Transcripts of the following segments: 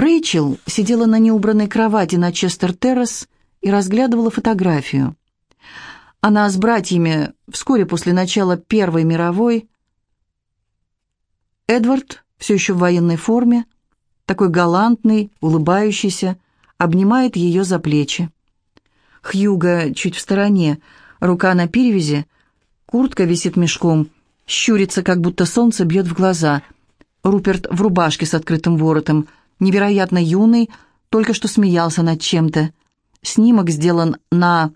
Рэйчел сидела на неубранной кровати на Честер-террас и разглядывала фотографию. Она с братьями вскоре после начала Первой мировой. Эдвард, все еще в военной форме, такой галантный, улыбающийся, обнимает ее за плечи. Хьюга чуть в стороне, рука на перевязи, куртка висит мешком, щурится, как будто солнце бьет в глаза. Руперт в рубашке с открытым воротом, невероятно юный, только что смеялся над чем-то. Снимок сделан на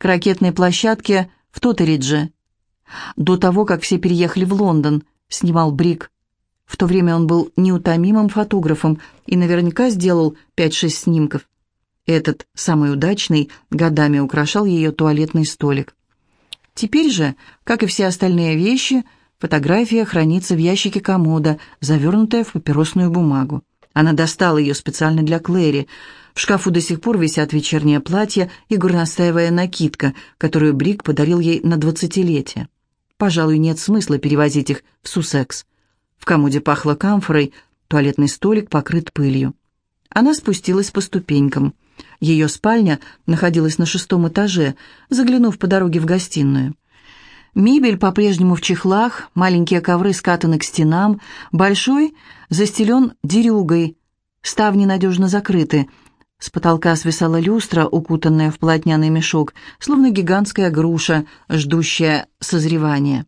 ракетной площадке в Тоттеридже. До того, как все переехали в Лондон, снимал Брик. В то время он был неутомимым фотографом и наверняка сделал 5-6 снимков. Этот, самый удачный, годами украшал ее туалетный столик. Теперь же, как и все остальные вещи, фотография хранится в ящике комода, завернутая в папиросную бумагу. Она достала ее специально для Клэри. В шкафу до сих пор висят вечернее платье и горностаевая накидка, которую Брик подарил ей на двадцатилетие. Пожалуй, нет смысла перевозить их в Сусекс. В комоде пахло камфорой, туалетный столик покрыт пылью. Она спустилась по ступенькам. Ее спальня находилась на шестом этаже, заглянув по дороге в гостиную. Мебель по-прежнему в чехлах, маленькие ковры скатаны к стенам, большой застелен дерюгой, ставни надежно закрыты. С потолка свисала люстра, укутанная в полотняный мешок, словно гигантская груша, ждущая созревания.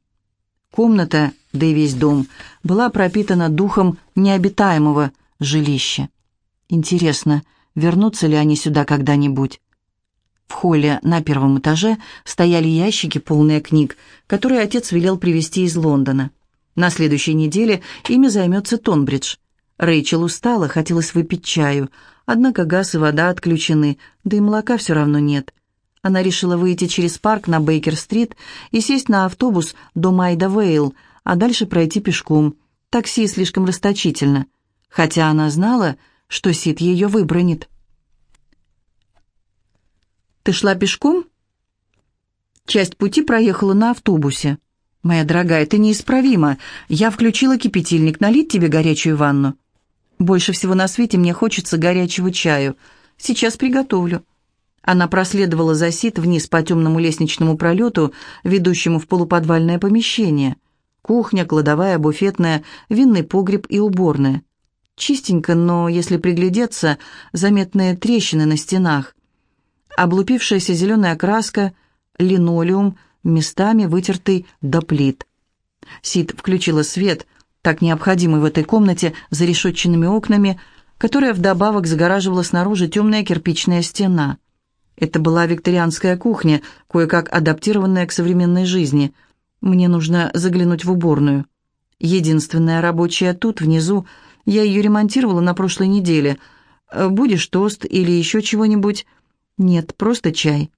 Комната, да и весь дом, была пропитана духом необитаемого жилища. Интересно, вернутся ли они сюда когда-нибудь? В холле на первом этаже стояли ящики, полные книг, которые отец велел привезти из Лондона. На следующей неделе ими займется Тонбридж. Рэйчел устала, хотелось выпить чаю, однако газ и вода отключены, да и молока все равно нет. Она решила выйти через парк на Бейкер-стрит и сесть на автобус до Майда-Вейл, а дальше пройти пешком. Такси слишком расточительно. Хотя она знала, что Сид ее выбронит. Ты шла пешком? Часть пути проехала на автобусе. Моя дорогая, ты неисправима. Я включила кипятильник, налить тебе горячую ванну. Больше всего на свете мне хочется горячего чаю. Сейчас приготовлю. Она проследовала за Сид вниз по темному лестничному пролету, ведущему в полуподвальное помещение. Кухня, кладовая, буфетная, винный погреб и уборная. Чистенько, но, если приглядеться, заметные трещины на стенах облупившаяся зеленая краска, линолеум, местами вытертый до плит. Сид включила свет, так необходимый в этой комнате за решетченными окнами, которая вдобавок загораживала снаружи темная кирпичная стена. Это была викторианская кухня, кое-как адаптированная к современной жизни. Мне нужно заглянуть в уборную. Единственная рабочая тут, внизу. Я ее ремонтировала на прошлой неделе. Будешь тост или еще чего-нибудь? «Нет, просто чай».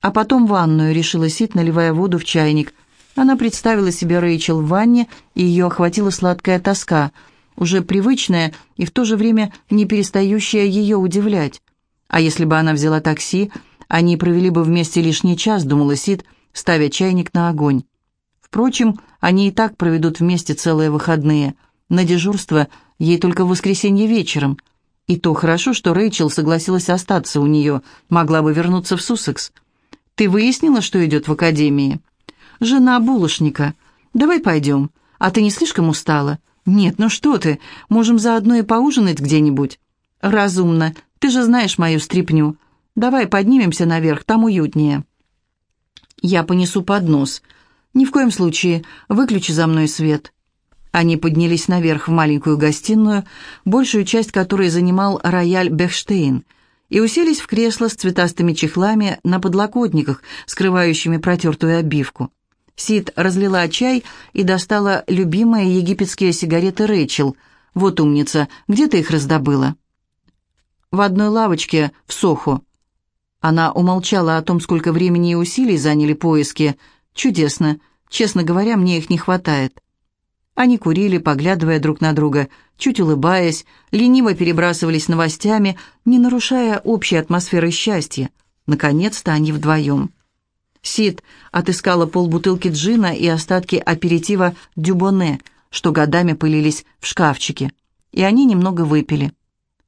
А потом ванную, решила Сид, наливая воду в чайник. Она представила себе Рэйчел в ванне, и ее охватила сладкая тоска, уже привычная и в то же время не перестающая ее удивлять. А если бы она взяла такси, они провели бы вместе лишний час, думала Сид, ставя чайник на огонь. Впрочем, они и так проведут вместе целые выходные. На дежурство ей только в воскресенье вечером – и то хорошо, что Рэйчел согласилась остаться у нее, могла бы вернуться в Суссекс. «Ты выяснила, что идет в академии?» «Жена булочника. Давай пойдем. А ты не слишком устала?» «Нет, ну что ты, можем заодно и поужинать где-нибудь». «Разумно. Ты же знаешь мою стряпню. Давай поднимемся наверх, там уютнее». «Я понесу поднос. Ни в коем случае. Выключи за мной свет». Они поднялись наверх в маленькую гостиную, большую часть которой занимал рояль Бехштейн, и уселись в кресло с цветастыми чехлами на подлокотниках, скрывающими протертую обивку. Сид разлила чай и достала любимые египетские сигареты Рэйчел. «Вот умница, где ты их раздобыла?» «В одной лавочке в Сохо». Она умолчала о том, сколько времени и усилий заняли поиски. «Чудесно. Честно говоря, мне их не хватает». Они курили, поглядывая друг на друга, чуть улыбаясь, лениво перебрасывались новостями, не нарушая общей атмосферы счастья. Наконец-то они вдвоем. Сид отыскала полбутылки джина и остатки аперитива «Дюбоне», что годами пылились в шкафчике, и они немного выпили.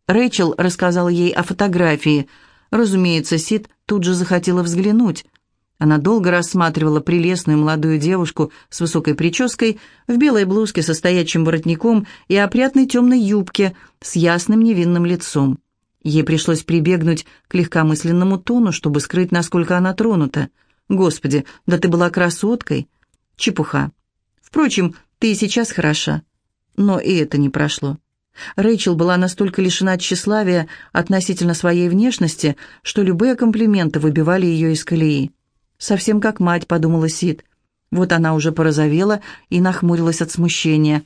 Рэйчел рассказала ей о фотографии. Разумеется, Сид тут же захотела взглянуть. Она долго рассматривала прелестную молодую девушку с высокой прической, в белой блузке со стоячим воротником и опрятной темной юбке с ясным невинным лицом. Ей пришлось прибегнуть к легкомысленному тону, чтобы скрыть, насколько она тронута. «Господи, да ты была красоткой!» «Чепуха. Впрочем, ты и сейчас хороша». Но и это не прошло. Рэйчел была настолько лишена тщеславия относительно своей внешности, что любые комплименты выбивали ее из колеи. «Совсем как мать», — подумала Сид. Вот она уже порозовела и нахмурилась от смущения.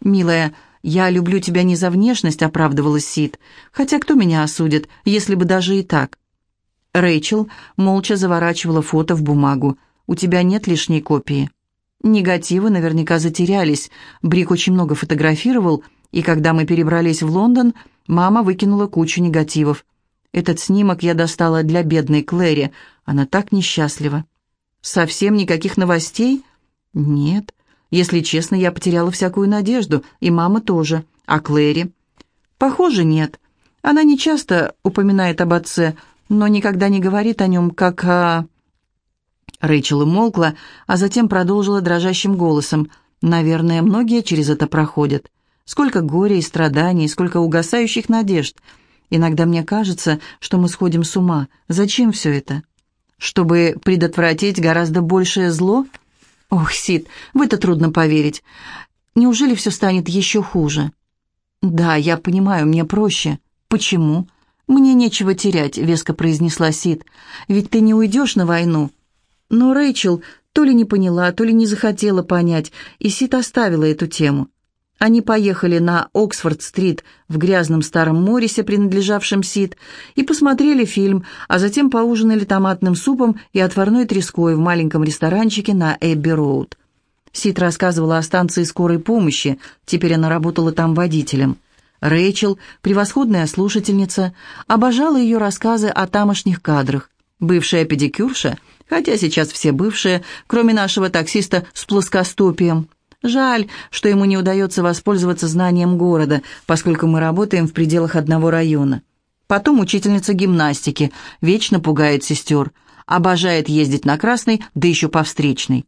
«Милая, я люблю тебя не за внешность», — оправдывалась Сид. «Хотя кто меня осудит, если бы даже и так?» Рэйчел молча заворачивала фото в бумагу. «У тебя нет лишней копии». Негативы наверняка затерялись. Брик очень много фотографировал, и когда мы перебрались в Лондон, мама выкинула кучу негативов. Этот снимок я достала для бедной Клэри. Она так несчастлива. Совсем никаких новостей? Нет. Если честно, я потеряла всякую надежду, и мама тоже. А Клэри? Похоже, нет. Она не часто упоминает об отце, но никогда не говорит о нем как о... Рэйчел умолкла, а затем продолжила дрожащим голосом. «Наверное, многие через это проходят. Сколько горя и страданий, сколько угасающих надежд. Иногда мне кажется, что мы сходим с ума. Зачем все это? Чтобы предотвратить гораздо большее зло? Ох, Сид, в это трудно поверить. Неужели все станет еще хуже? Да, я понимаю, мне проще. Почему? Мне нечего терять, веско произнесла Сид. Ведь ты не уйдешь на войну. Но Рэйчел то ли не поняла, то ли не захотела понять, и Сид оставила эту тему. Они поехали на Оксфорд-стрит в грязном старом Моррисе, принадлежавшем Сид, и посмотрели фильм, а затем поужинали томатным супом и отварной треской в маленьком ресторанчике на Эбби-Роуд. Сид рассказывала о станции скорой помощи, теперь она работала там водителем. Рэйчел, превосходная слушательница, обожала ее рассказы о тамошних кадрах. Бывшая педикюрша, хотя сейчас все бывшие, кроме нашего таксиста с плоскостопием – Жаль, что ему не удается воспользоваться знанием города, поскольку мы работаем в пределах одного района. Потом учительница гимнастики, вечно пугает сестер, обожает ездить на красный, да еще по встречной.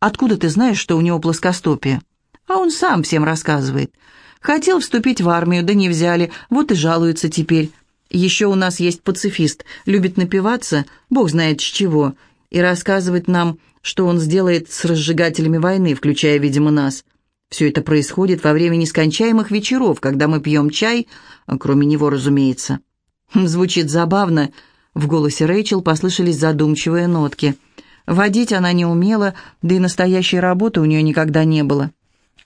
Откуда ты знаешь, что у него плоскостопие? А он сам всем рассказывает. Хотел вступить в армию, да не взяли, вот и жалуется теперь. Еще у нас есть пацифист, любит напиваться, бог знает с чего, и рассказывать нам что он сделает с разжигателями войны, включая, видимо, нас. Все это происходит во время нескончаемых вечеров, когда мы пьем чай, а кроме него, разумеется. Звучит забавно. В голосе Рэйчел послышались задумчивые нотки. Водить она не умела, да и настоящей работы у нее никогда не было.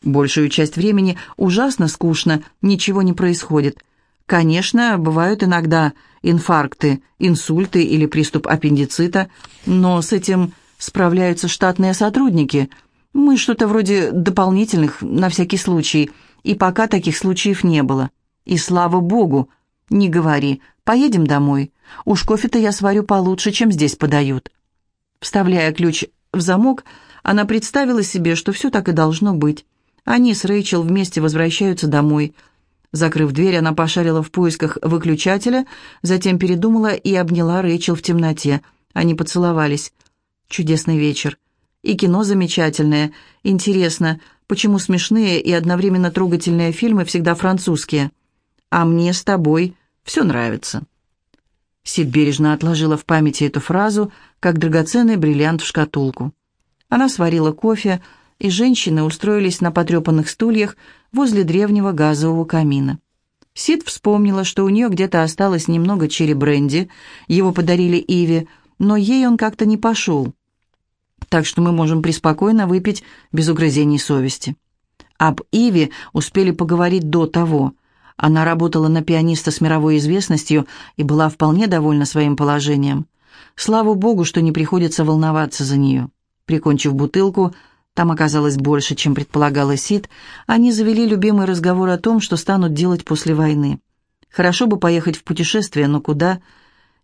Большую часть времени ужасно скучно, ничего не происходит. Конечно, бывают иногда инфаркты, инсульты или приступ аппендицита, но с этим справляются штатные сотрудники. Мы что-то вроде дополнительных, на всякий случай, и пока таких случаев не было. И слава богу, не говори, поедем домой. Уж кофе-то я сварю получше, чем здесь подают. Вставляя ключ в замок, она представила себе, что все так и должно быть. Они с Рэйчел вместе возвращаются домой. Закрыв дверь, она пошарила в поисках выключателя, затем передумала и обняла Рэйчел в темноте. Они поцеловались. Чудесный вечер. И кино замечательное. Интересно, почему смешные и одновременно трогательные фильмы всегда французские? А мне с тобой все нравится. Сид бережно отложила в памяти эту фразу, как драгоценный бриллиант в шкатулку. Она сварила кофе, и женщины устроились на потрепанных стульях возле древнего газового камина. Сид вспомнила, что у нее где-то осталось немного черри-бренди, его подарили Иве, но ей он как-то не пошел. Так что мы можем преспокойно выпить без угрызений совести. Об Иве успели поговорить до того. Она работала на пианиста с мировой известностью и была вполне довольна своим положением. Слава богу, что не приходится волноваться за нее. Прикончив бутылку, там оказалось больше, чем предполагала Сид, они завели любимый разговор о том, что станут делать после войны. Хорошо бы поехать в путешествие, но куда?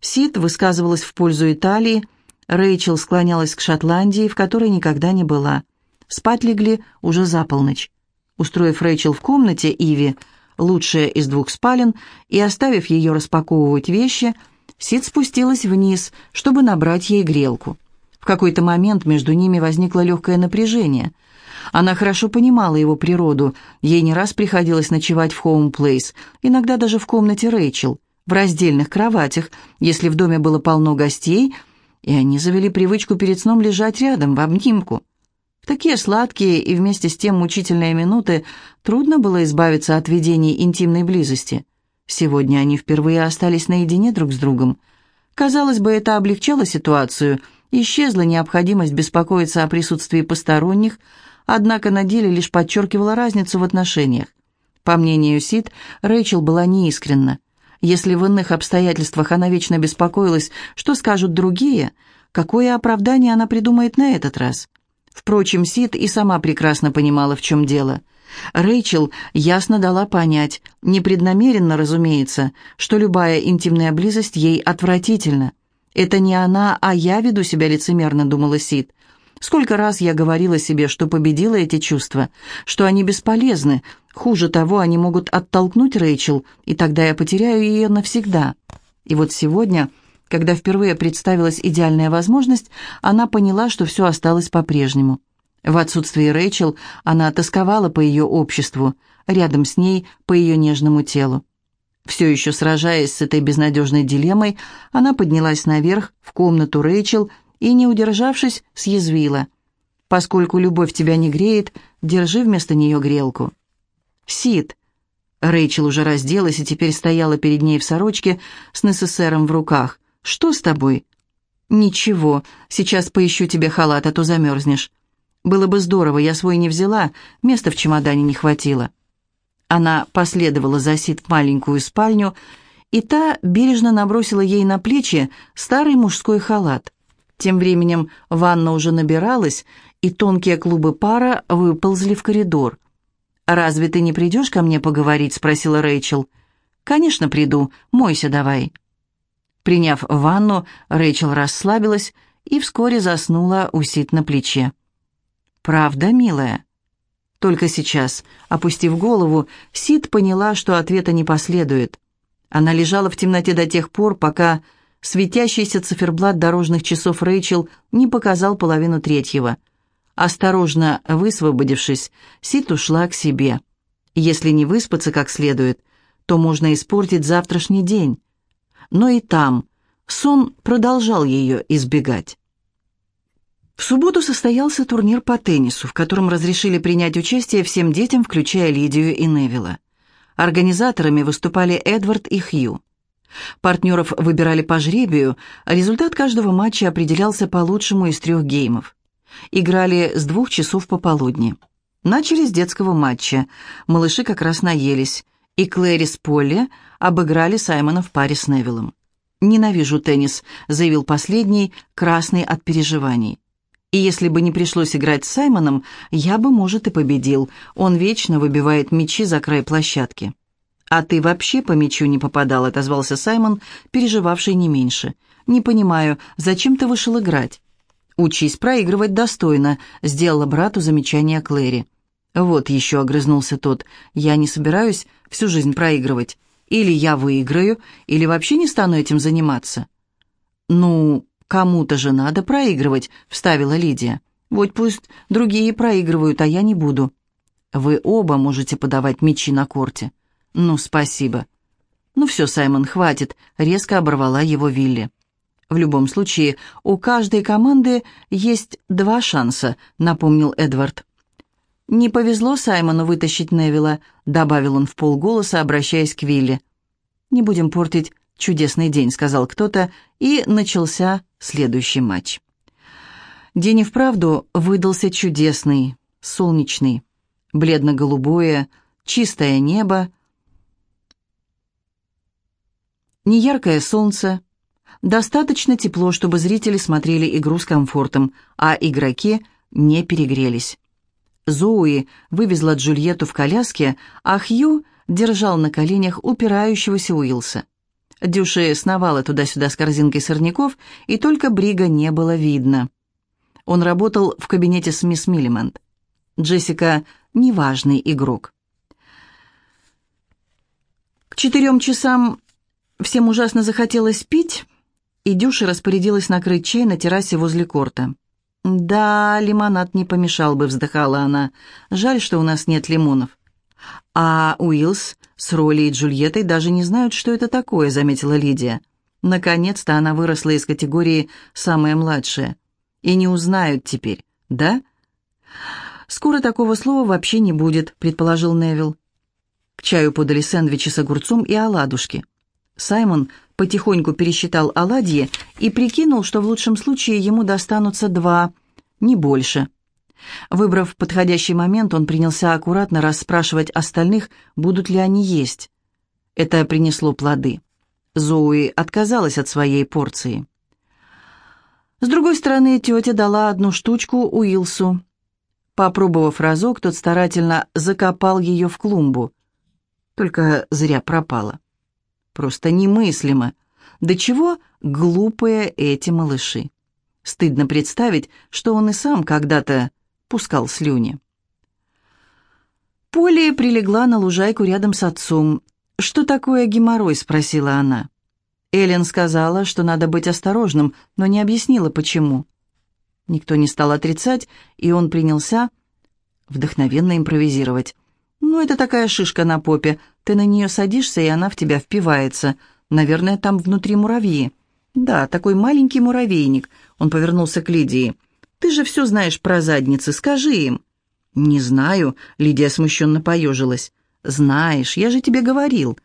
Сид высказывалась в пользу Италии, Рэйчел склонялась к Шотландии, в которой никогда не была. Спать легли уже за полночь. Устроив Рэйчел в комнате Иви, лучшая из двух спален, и, оставив ее распаковывать вещи, Сид спустилась вниз, чтобы набрать ей грелку. В какой-то момент между ними возникло легкое напряжение. Она хорошо понимала его природу, ей не раз приходилось ночевать в хоум-плейс, иногда даже в комнате Рэйчел, в раздельных кроватях, если в доме было полно гостей, и они завели привычку перед сном лежать рядом, в обнимку. В такие сладкие и вместе с тем мучительные минуты трудно было избавиться от видений интимной близости. Сегодня они впервые остались наедине друг с другом. Казалось бы, это облегчало ситуацию, исчезла необходимость беспокоиться о присутствии посторонних, однако на деле лишь подчеркивала разницу в отношениях. По мнению Сид, Рэйчел была неискренна. Если в иных обстоятельствах она вечно беспокоилась, что скажут другие, какое оправдание она придумает на этот раз – Впрочем, Сид и сама прекрасно понимала, в чем дело. Рэйчел ясно дала понять, непреднамеренно, разумеется, что любая интимная близость ей отвратительна. «Это не она, а я веду себя лицемерно», — думала Сид. «Сколько раз я говорила себе, что победила эти чувства, что они бесполезны. Хуже того, они могут оттолкнуть Рэйчел, и тогда я потеряю ее навсегда». И вот сегодня когда впервые представилась идеальная возможность, она поняла, что все осталось по-прежнему. В отсутствие Рэйчел она тосковала по ее обществу, рядом с ней по ее нежному телу. Все еще сражаясь с этой безнадежной дилеммой, она поднялась наверх, в комнату Рэйчел, и, не удержавшись, съязвила. «Поскольку любовь тебя не греет, держи вместо нее грелку». «Сид!» Рэйчел уже разделась и теперь стояла перед ней в сорочке с НССРом в руках. «Что с тобой?» «Ничего, сейчас поищу тебе халат, а то замерзнешь». «Было бы здорово, я свой не взяла, места в чемодане не хватило». Она последовала за Сид в маленькую спальню, и та бережно набросила ей на плечи старый мужской халат. Тем временем ванна уже набиралась, и тонкие клубы пара выползли в коридор. «Разве ты не придешь ко мне поговорить?» — спросила Рэйчел. «Конечно приду. Мойся давай». Приняв ванну, Рэйчел расслабилась и вскоре заснула у Сид на плече. «Правда, милая?» Только сейчас, опустив голову, Сид поняла, что ответа не последует. Она лежала в темноте до тех пор, пока светящийся циферблат дорожных часов Рэйчел не показал половину третьего. Осторожно высвободившись, Сид ушла к себе. Если не выспаться как следует, то можно испортить завтрашний день но и там сон продолжал ее избегать. В субботу состоялся турнир по теннису, в котором разрешили принять участие всем детям, включая Лидию и Невилла. Организаторами выступали Эдвард и Хью. Партнеров выбирали по жребию, а результат каждого матча определялся по лучшему из трех геймов. Играли с двух часов пополудни. Начали с детского матча. Малыши как раз наелись и Клэри с Полли обыграли Саймона в паре с Невиллом. «Ненавижу теннис», — заявил последний, красный от переживаний. «И если бы не пришлось играть с Саймоном, я бы, может, и победил. Он вечно выбивает мячи за край площадки». «А ты вообще по мячу не попадал», — отозвался Саймон, переживавший не меньше. «Не понимаю, зачем ты вышел играть?» «Учись проигрывать достойно», — сделала брату замечание Клэри. «Вот еще», — огрызнулся тот, — «я не собираюсь всю жизнь проигрывать. Или я выиграю, или вообще не стану этим заниматься». «Ну, кому-то же надо проигрывать», — вставила Лидия. «Вот пусть другие проигрывают, а я не буду». «Вы оба можете подавать мячи на корте». «Ну, спасибо». «Ну все, Саймон, хватит», — резко оборвала его Вилли. «В любом случае, у каждой команды есть два шанса», — напомнил Эдвард. «Не повезло Саймону вытащить Невилла», — добавил он в полголоса, обращаясь к Вилли. «Не будем портить чудесный день», — сказал кто-то, и начался следующий матч. День и вправду выдался чудесный, солнечный, бледно-голубое, чистое небо, неяркое солнце, достаточно тепло, чтобы зрители смотрели игру с комфортом, а игроки не перегрелись. Зоуи вывезла Джульетту в коляске, а Хью держал на коленях упирающегося Уилса. Дюши сновала туда-сюда с корзинкой сорняков, и только Брига не было видно. Он работал в кабинете с мисс Миллимент. Джессика — неважный игрок. четырем часам всем ужасно захотелось пить, и Дюша распорядилась накрыть чай на террасе возле корта. «Да, лимонад не помешал бы», — вздыхала она. «Жаль, что у нас нет лимонов». «А Уиллс с Роли и Джульеттой даже не знают, что это такое», — заметила Лидия. Наконец-то она выросла из категории «самая младшая». И не узнают теперь, да? «Скоро такого слова вообще не будет», — предположил Невил. К чаю подали сэндвичи с огурцом и оладушки. Саймон потихоньку пересчитал оладьи и прикинул, что в лучшем случае ему достанутся два, не больше. Выбрав подходящий момент, он принялся аккуратно расспрашивать остальных, будут ли они есть. Это принесло плоды. Зоуи отказалась от своей порции. С другой стороны, тетя дала одну штучку Уилсу. Попробовав разок, тот старательно закопал ее в клумбу. Только зря пропала. Просто немыслимо. До чего глупые эти малыши. Стыдно представить, что он и сам когда-то пускал слюни. Полли прилегла на лужайку рядом с отцом. «Что такое геморрой?» — спросила она. Эллен сказала, что надо быть осторожным, но не объяснила, почему. Никто не стал отрицать, и он принялся вдохновенно импровизировать. «Ну, это такая шишка на попе. Ты на нее садишься, и она в тебя впивается. Наверное, там внутри муравьи». «Да, такой маленький муравейник». Он повернулся к Лидии. «Ты же все знаешь про задницы, скажи им». «Не знаю», — Лидия смущенно поежилась. «Знаешь, я же тебе говорил».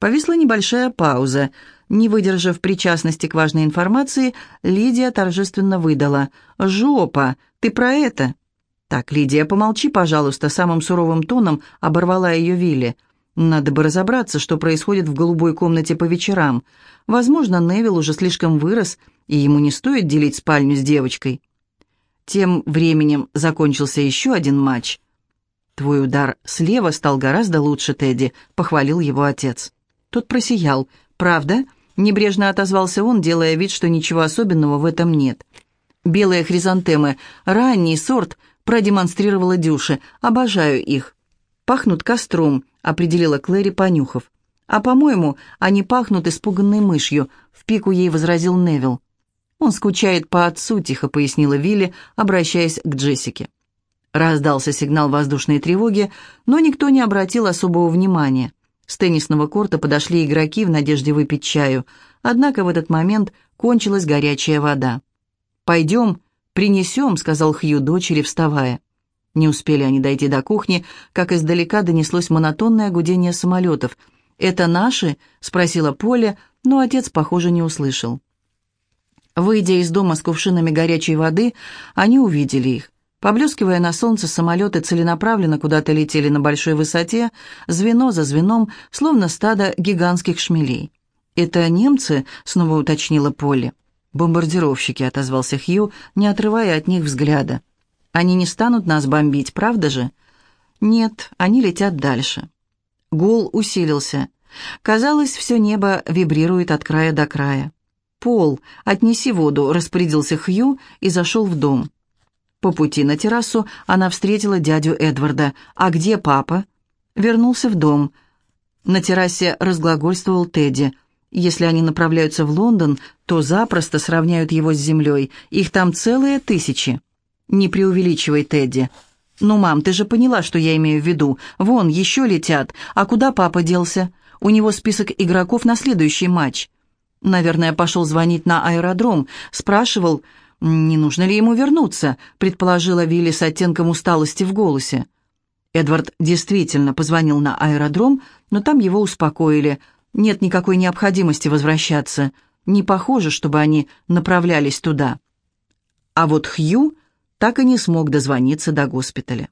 Повисла небольшая пауза. Не выдержав причастности к важной информации, Лидия торжественно выдала. «Жопа! Ты про это?» «Так, Лидия, помолчи, пожалуйста», — самым суровым тоном оборвала ее Вилли. «Надо бы разобраться, что происходит в голубой комнате по вечерам. Возможно, Невил уже слишком вырос, и ему не стоит делить спальню с девочкой». Тем временем закончился еще один матч. «Твой удар слева стал гораздо лучше, Тедди», — похвалил его отец. Тот просиял. «Правда?» — небрежно отозвался он, делая вид, что ничего особенного в этом нет. «Белые хризантемы. Ранний сорт», продемонстрировала Дюша. «Обожаю их». «Пахнут костром», — определила Клэри, понюхав. «А, по-моему, они пахнут испуганной мышью», — в пику ей возразил Невил. «Он скучает по отцу», — тихо пояснила Вилли, обращаясь к Джессике. Раздался сигнал воздушной тревоги, но никто не обратил особого внимания. С теннисного корта подошли игроки в надежде выпить чаю, однако в этот момент кончилась горячая вода. «Пойдем», «Принесем», — сказал Хью дочери, вставая. Не успели они дойти до кухни, как издалека донеслось монотонное гудение самолетов. «Это наши?» — спросила Поля, но отец, похоже, не услышал. Выйдя из дома с кувшинами горячей воды, они увидели их. Поблескивая на солнце, самолеты целенаправленно куда-то летели на большой высоте, звено за звеном, словно стадо гигантских шмелей. «Это немцы?» — снова уточнила Полли. «Бомбардировщики», — отозвался Хью, не отрывая от них взгляда. «Они не станут нас бомбить, правда же?» «Нет, они летят дальше». Гул усилился. Казалось, все небо вибрирует от края до края. «Пол, отнеси воду», — распорядился Хью и зашел в дом. По пути на террасу она встретила дядю Эдварда. «А где папа?» Вернулся в дом. На террасе разглагольствовал Тедди. Если они направляются в Лондон, то запросто сравняют его с землей. Их там целые тысячи. Не преувеличивай, Тедди. Ну, мам, ты же поняла, что я имею в виду. Вон, еще летят. А куда папа делся? У него список игроков на следующий матч. Наверное, пошел звонить на аэродром. Спрашивал, не нужно ли ему вернуться, предположила Вилли с оттенком усталости в голосе. Эдвард действительно позвонил на аэродром, но там его успокоили – нет никакой необходимости возвращаться. Не похоже, чтобы они направлялись туда. А вот Хью так и не смог дозвониться до госпиталя.